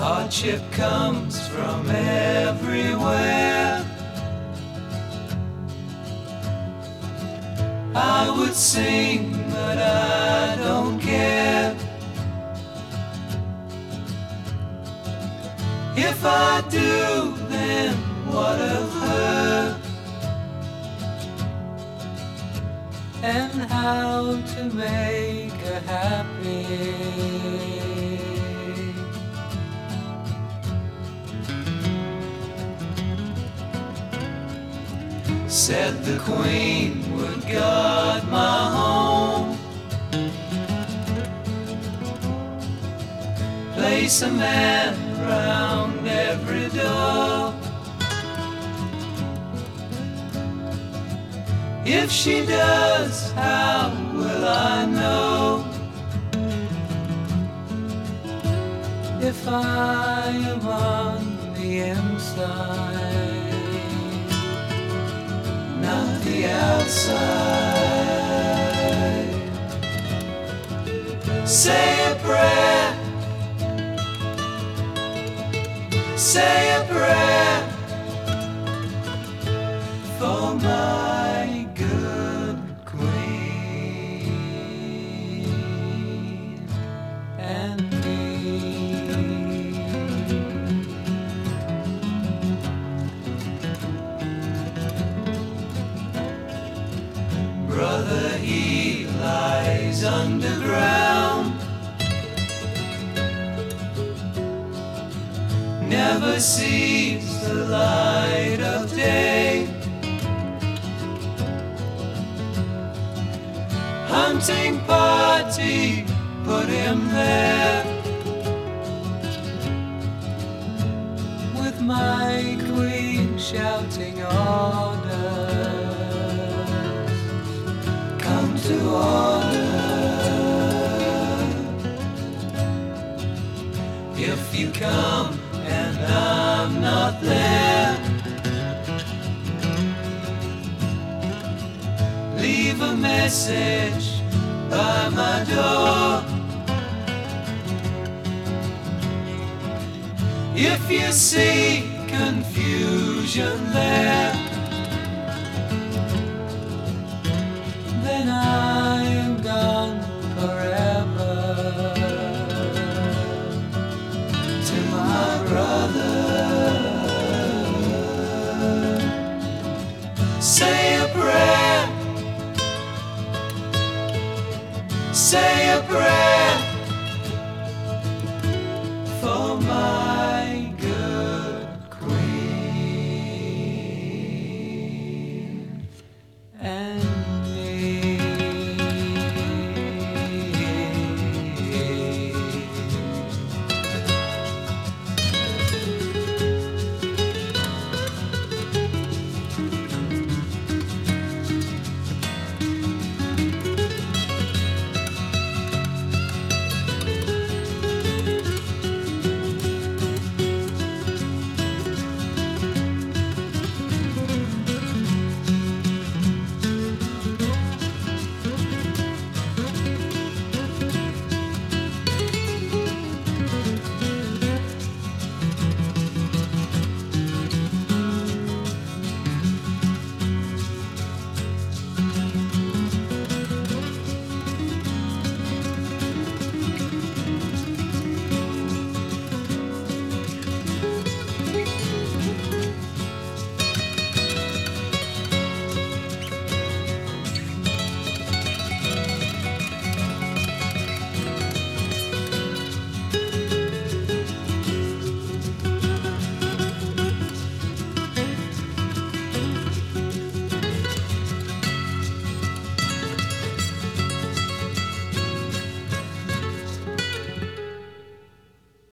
Hardship comes from everywhere. I would sing, but I don't care. If I do, then what of her? And how to make her happy? Said the queen would guard my home. Place a man round every door. If she does, how will I know? If I am on the inside not the outside. Say a prayer. Say a prayer underground. Never sees the light of day. Hunting party put him there. With my queen shouting orders come to. You come and I'm not there, leave a message by my door. If you see confusion there, say a prayer